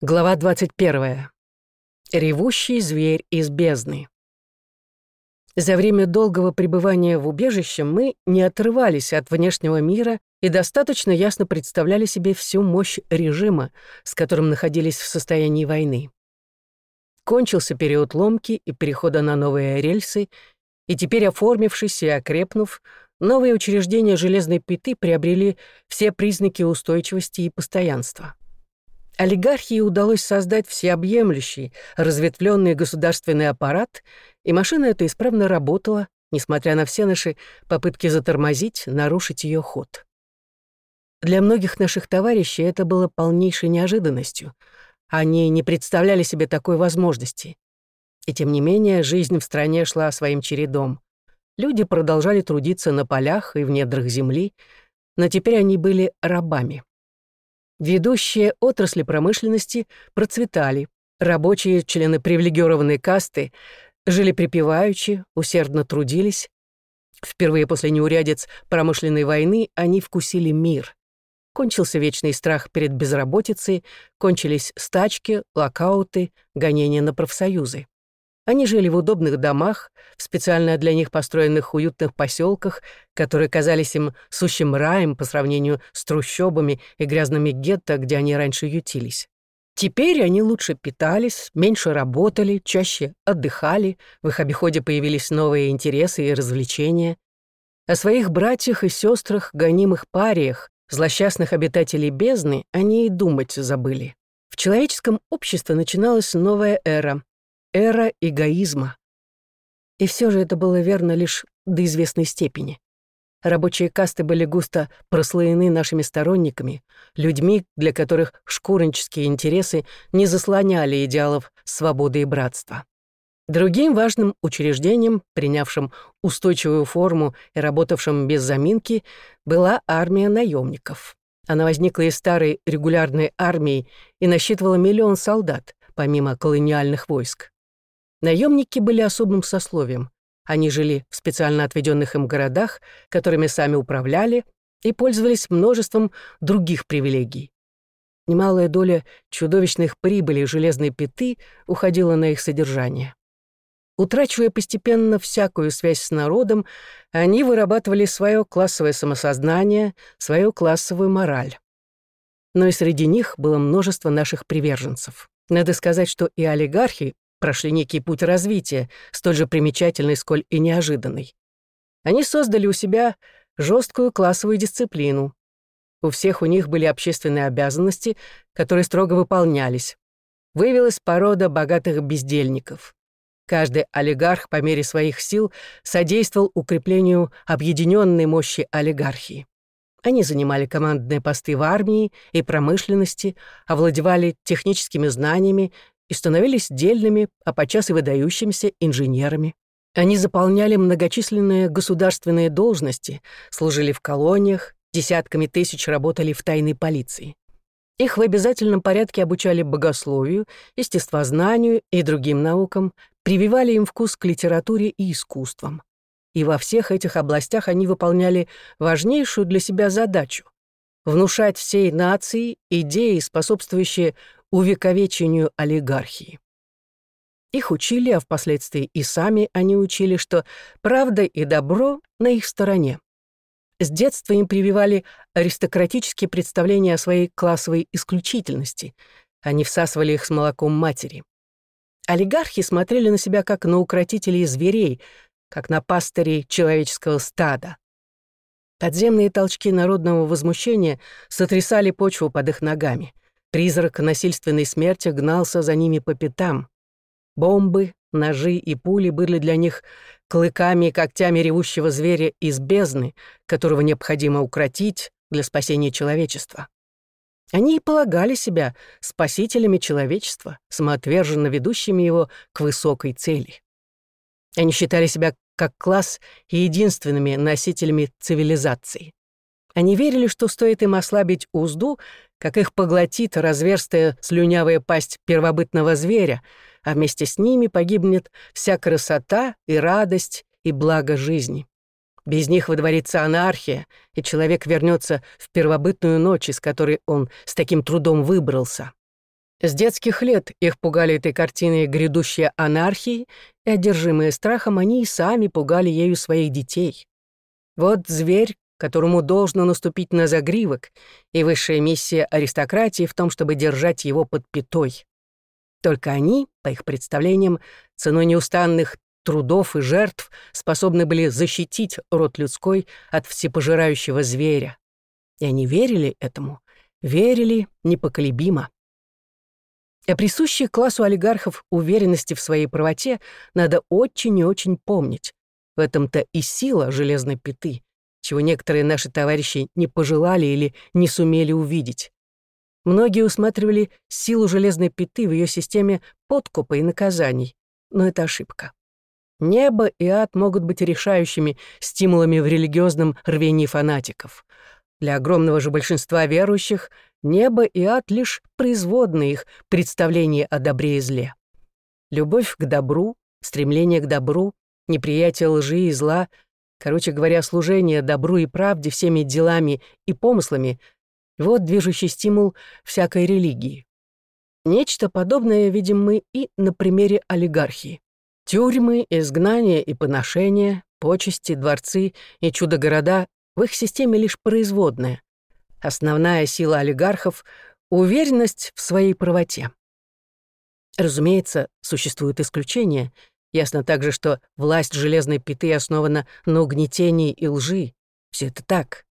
Глава 21. Ревущий зверь из бездны. За время долгого пребывания в убежище мы не отрывались от внешнего мира и достаточно ясно представляли себе всю мощь режима, с которым находились в состоянии войны. Кончился период ломки и перехода на новые рельсы, и теперь, оформившись и окрепнув, новые учреждения железной пяты приобрели все признаки устойчивости и постоянства. Олигархии удалось создать всеобъемлющий, разветвленный государственный аппарат, и машина эта исправно работала, несмотря на все наши попытки затормозить, нарушить ее ход. Для многих наших товарищей это было полнейшей неожиданностью. Они не представляли себе такой возможности. И тем не менее, жизнь в стране шла своим чередом. Люди продолжали трудиться на полях и в недрах земли, но теперь они были рабами. Ведущие отрасли промышленности процветали, рабочие члены привилегированной касты жили припеваючи, усердно трудились. Впервые после неурядиц промышленной войны они вкусили мир. Кончился вечный страх перед безработицей, кончились стачки, локауты, гонения на профсоюзы. Они жили в удобных домах, в специально для них построенных уютных поселках, которые казались им сущим раем по сравнению с трущобами и грязными гетто, где они раньше ютились. Теперь они лучше питались, меньше работали, чаще отдыхали, в их обиходе появились новые интересы и развлечения. О своих братьях и сестрах, гонимых париях, злосчастных обитателей бездны, они и думать забыли. В человеческом обществе начиналась новая эра, эра эгоизма. И все же это было верно лишь до известной степени. Рабочие касты были густо прослоены нашими сторонниками, людьми, для которых шкурнические интересы не заслоняли идеалов свободы и братства. Другим важным учреждением, принявшим устойчивую форму и работавшим без заминки, была армия наемников. Она возникла из старой регулярной армии и насчитывала миллион солдат, помимо колониальных войск. Наемники были особым сословием. Они жили в специально отведенных им городах, которыми сами управляли, и пользовались множеством других привилегий. Немалая доля чудовищных прибылей железной пяты уходила на их содержание. Утрачивая постепенно всякую связь с народом, они вырабатывали свое классовое самосознание, свою классовую мораль. Но и среди них было множество наших приверженцев. Надо сказать, что и олигархи прошли некий путь развития, столь же примечательный, сколь и неожиданный. Они создали у себя жесткую классовую дисциплину. У всех у них были общественные обязанности, которые строго выполнялись. Вывелась порода богатых бездельников. Каждый олигарх по мере своих сил содействовал укреплению объединенной мощи олигархии. Они занимали командные посты в армии и промышленности, овладевали техническими знаниями и становились дельными, а подчас и выдающимися инженерами. Они заполняли многочисленные государственные должности, служили в колониях, десятками тысяч работали в тайной полиции. Их в обязательном порядке обучали богословию, естествознанию и другим наукам, прививали им вкус к литературе и искусствам. И во всех этих областях они выполняли важнейшую для себя задачу — внушать всей нации идеи, способствующие увековечению олигархии. Их учили, а впоследствии и сами они учили, что правда и добро на их стороне. С детства им прививали аристократические представления о своей классовой исключительности. Они всасывали их с молоком матери. Олигархи смотрели на себя как на укротителей зверей, как на пастырей человеческого стада. Подземные толчки народного возмущения сотрясали почву под их ногами. Призрак насильственной смерти гнался за ними по пятам. Бомбы, ножи и пули были для них клыками и когтями ревущего зверя из бездны, которого необходимо укротить для спасения человечества. Они и полагали себя спасителями человечества, самоотверженно ведущими его к высокой цели. Они считали себя как класс единственными носителями цивилизации. Они верили, что стоит им ослабить узду, как их поглотит разверстая слюнявая пасть первобытного зверя, а вместе с ними погибнет вся красота и радость и благо жизни. Без них выдворится анархия, и человек вернется в первобытную ночь, из которой он с таким трудом выбрался. С детских лет их пугали этой картиной грядущей анархии, и, одержимые страхом, они и сами пугали ею своих детей. Вот зверь, которому должно наступить на загривок, и высшая миссия аристократии в том, чтобы держать его под пятой. Только они, по их представлениям, ценой неустанных трудов и жертв способны были защитить род людской от всепожирающего зверя. И они верили этому, верили непоколебимо. О присущей классу олигархов уверенности в своей правоте надо очень и очень помнить. В этом-то и сила железной пяты, чего некоторые наши товарищи не пожелали или не сумели увидеть. Многие усматривали силу железной пяты в ее системе подкупа и наказаний, но это ошибка. Небо и ад могут быть решающими стимулами в религиозном рвении фанатиков. Для огромного же большинства верующих Небо и ад — лишь производные их представления о добре и зле. Любовь к добру, стремление к добру, неприятие лжи и зла, короче говоря, служение добру и правде всеми делами и помыслами — вот движущий стимул всякой религии. Нечто подобное видим мы и на примере олигархии. Тюрьмы, изгнания и поношения, почести, дворцы и чудо-города в их системе лишь производная. Основная сила олигархов — уверенность в своей правоте. Разумеется, существуют исключения. Ясно также, что власть железной пяты основана на угнетении и лжи. Все это так.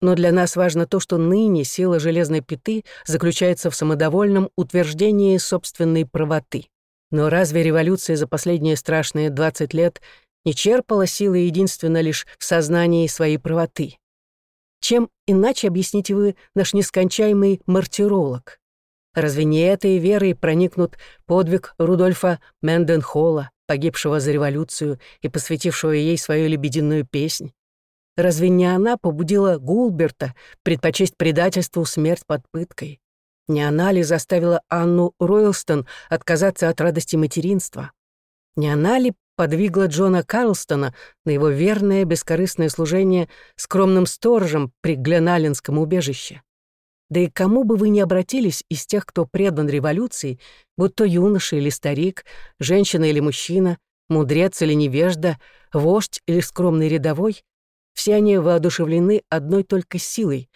Но для нас важно то, что ныне сила железной пяты заключается в самодовольном утверждении собственной правоты. Но разве революция за последние страшные 20 лет не черпала силы единственно лишь в сознании своей правоты? Чем иначе объясните вы наш нескончаемый мартиролог? Разве не этой верой проникнут подвиг Рудольфа Менденхола, погибшего за революцию и посвятившего ей свою лебединую песнь? Разве не она побудила Гулберта предпочесть предательству смерть под пыткой? Не она ли заставила Анну Ройлстон отказаться от радости материнства? Не она ли подвигла Джона Карлстона на его верное бескорыстное служение скромным сторожем при Гленалинском убежище. Да и кому бы вы ни обратились из тех, кто предан революции, будь то юноша или старик, женщина или мужчина, мудрец или невежда, вождь или скромный рядовой, все они воодушевлены одной только силой,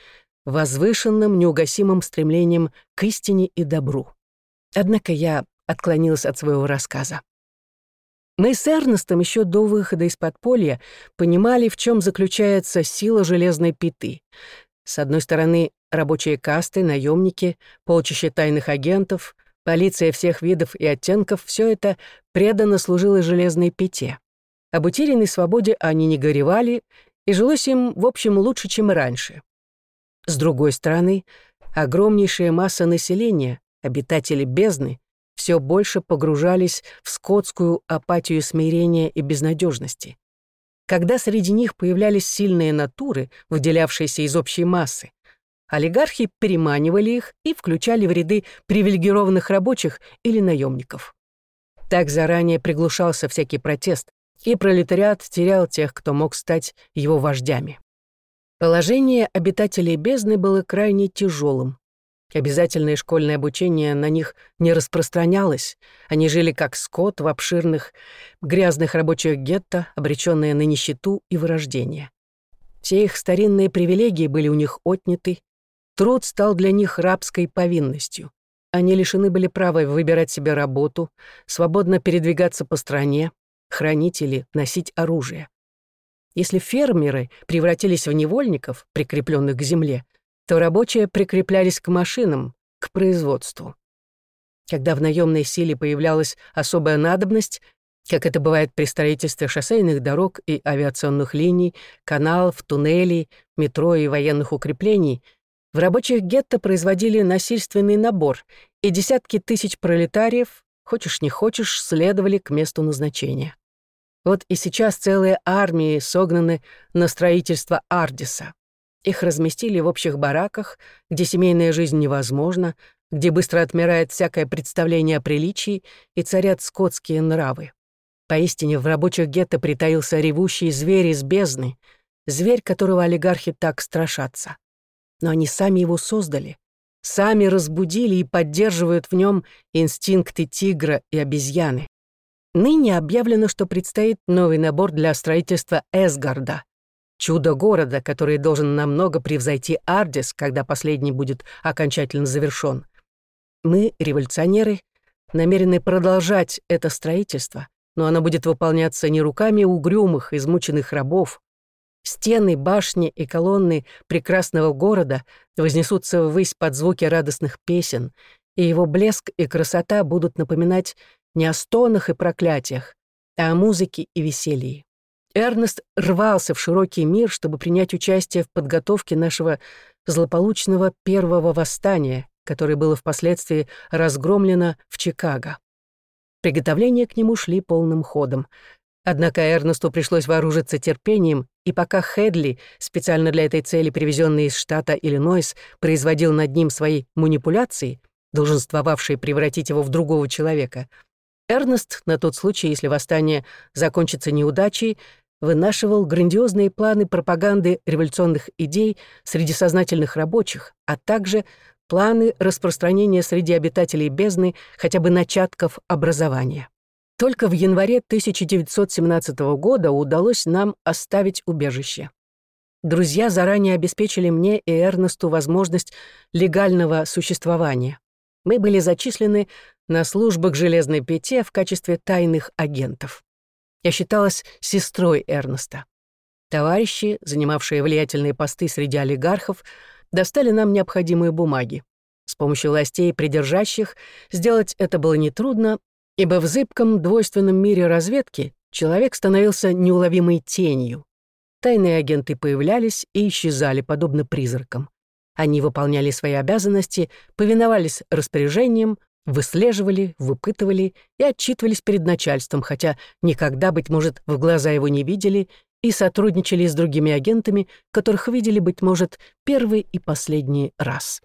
возвышенным, неугасимым стремлением к истине и добру. Однако я отклонилась от своего рассказа. Мы с Эрнестом еще до выхода из подполья понимали, в чем заключается сила железной пяты. С одной стороны, рабочие касты, наемники, полчища тайных агентов, полиция всех видов и оттенков — все это преданно служило железной пяте. Об утерянной свободе они не горевали, и жилось им, в общем, лучше, чем раньше. С другой стороны, огромнейшая масса населения, обитатели бездны, все больше погружались в скотскую апатию смирения и безнадежности. Когда среди них появлялись сильные натуры, выделявшиеся из общей массы, олигархи переманивали их и включали в ряды привилегированных рабочих или наемников. Так заранее приглушался всякий протест, и пролетариат терял тех, кто мог стать его вождями. Положение обитателей бездны было крайне тяжелым. Обязательное школьное обучение на них не распространялось. Они жили как скот в обширных, грязных рабочих гетто, обреченные на нищету и вырождение. Все их старинные привилегии были у них отняты. Труд стал для них рабской повинностью. Они лишены были права выбирать себе работу, свободно передвигаться по стране, хранить или носить оружие. Если фермеры превратились в невольников, прикрепленных к земле, то рабочие прикреплялись к машинам, к производству. Когда в наемной силе появлялась особая надобность, как это бывает при строительстве шоссейных дорог и авиационных линий, каналов, туннелей, метро и военных укреплений, в рабочих гетто производили насильственный набор, и десятки тысяч пролетариев, хочешь не хочешь, следовали к месту назначения. Вот и сейчас целые армии согнаны на строительство Ардиса. Их разместили в общих бараках, где семейная жизнь невозможна, где быстро отмирает всякое представление о приличии и царят скотские нравы. Поистине в рабочих гетто притаился ревущий зверь из бездны, зверь, которого олигархи так страшатся. Но они сами его создали, сами разбудили и поддерживают в нем инстинкты тигра и обезьяны. Ныне объявлено, что предстоит новый набор для строительства Эсгарда, чудо города, который должен намного превзойти Ардис, когда последний будет окончательно завершен. Мы, революционеры, намерены продолжать это строительство, но оно будет выполняться не руками угрюмых, измученных рабов. Стены, башни и колонны прекрасного города вознесутся ввысь под звуки радостных песен, и его блеск и красота будут напоминать не о стонах и проклятиях, а о музыке и веселье. Эрнест рвался в широкий мир, чтобы принять участие в подготовке нашего злополучного первого восстания, которое было впоследствии разгромлено в Чикаго. Приготовления к нему шли полным ходом. Однако Эрнесту пришлось вооружиться терпением, и пока Хедли, специально для этой цели привезенный из штата Иллинойс, производил над ним свои манипуляции, долженствовавшие превратить его в другого человека, Эрнест, на тот случай, если восстание закончится неудачей, вынашивал грандиозные планы пропаганды революционных идей среди сознательных рабочих, а также планы распространения среди обитателей бездны хотя бы начатков образования. Только в январе 1917 года удалось нам оставить убежище. Друзья заранее обеспечили мне и Эрнесту возможность легального существования. Мы были зачислены на службу к железной пяте в качестве тайных агентов. Я считалась сестрой Эрнеста. Товарищи, занимавшие влиятельные посты среди олигархов, достали нам необходимые бумаги. С помощью властей, придержащих, сделать это было нетрудно, ибо в зыбком двойственном мире разведки человек становился неуловимой тенью. Тайные агенты появлялись и исчезали, подобно призракам. Они выполняли свои обязанности, повиновались распоряжениям, выслеживали, выпытывали и отчитывались перед начальством, хотя никогда, быть может, в глаза его не видели и сотрудничали с другими агентами, которых видели, быть может, первый и последний раз.